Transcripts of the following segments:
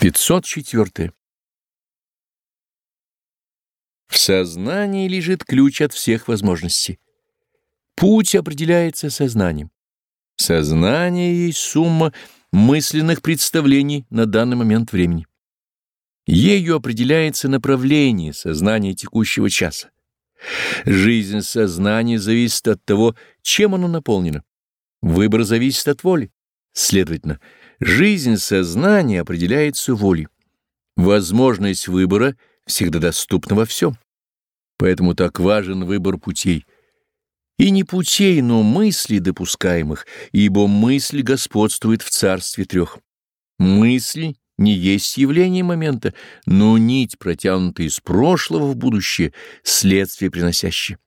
504. В сознании лежит ключ от всех возможностей. Путь определяется сознанием. Сознание есть сумма мысленных представлений на данный момент времени. Ею определяется направление сознания текущего часа. Жизнь сознания зависит от того, чем оно наполнено. Выбор зависит от воли. Следовательно, Жизнь сознания определяется волей. Возможность выбора всегда доступна во всем. Поэтому так важен выбор путей. И не путей, но мыслей допускаемых, ибо мысль господствует в царстве трех. Мысль не есть явление момента, но нить, протянутая из прошлого в будущее, следствие приносящее.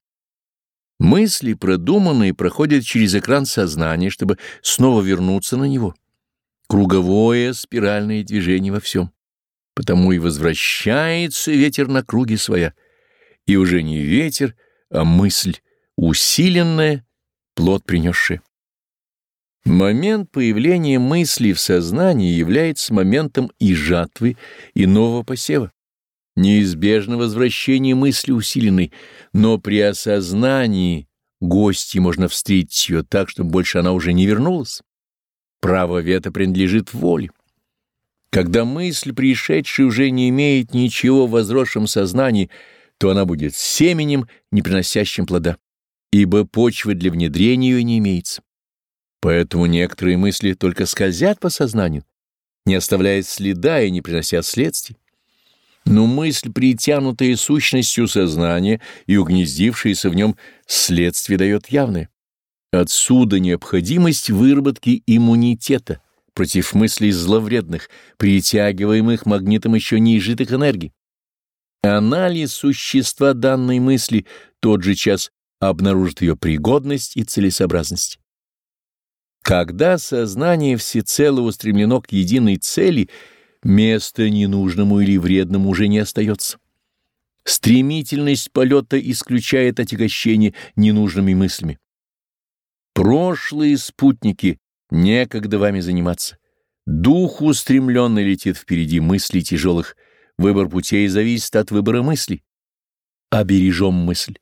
Мысли, продуманные, проходят через экран сознания, чтобы снова вернуться на него круговое спиральное движение во всем. Потому и возвращается ветер на круги своя, и уже не ветер, а мысль, усиленная, плод принесшая. Момент появления мысли в сознании является моментом и жатвы, и нового посева. Неизбежно возвращение мысли усиленной, но при осознании гости можно встретить ее так, чтобы больше она уже не вернулась. Право вето принадлежит воле. Когда мысль, пришедшая, уже не имеет ничего в возросшем сознании, то она будет семенем, не приносящим плода, ибо почвы для внедрения ее не имеется. Поэтому некоторые мысли только скользят по сознанию, не оставляя следа и не принося следствий. Но мысль, притянутая сущностью сознания и угнездившаяся в нем, следствие дает явное. Отсюда необходимость выработки иммунитета против мыслей зловредных, притягиваемых магнитом еще неизжитых энергий. Анализ существа данной мысли тот же час обнаружит ее пригодность и целесообразность. Когда сознание всецело устремлено к единой цели, место ненужному или вредному уже не остается. Стремительность полета исключает отягощение ненужными мыслями. Прошлые спутники, некогда вами заниматься. Дух устремленный летит впереди мыслей тяжелых. Выбор путей зависит от выбора мыслей. Обережем мысль.